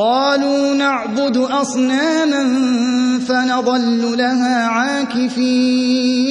قالوا نعبد أصناما فنظل لها عاكفين.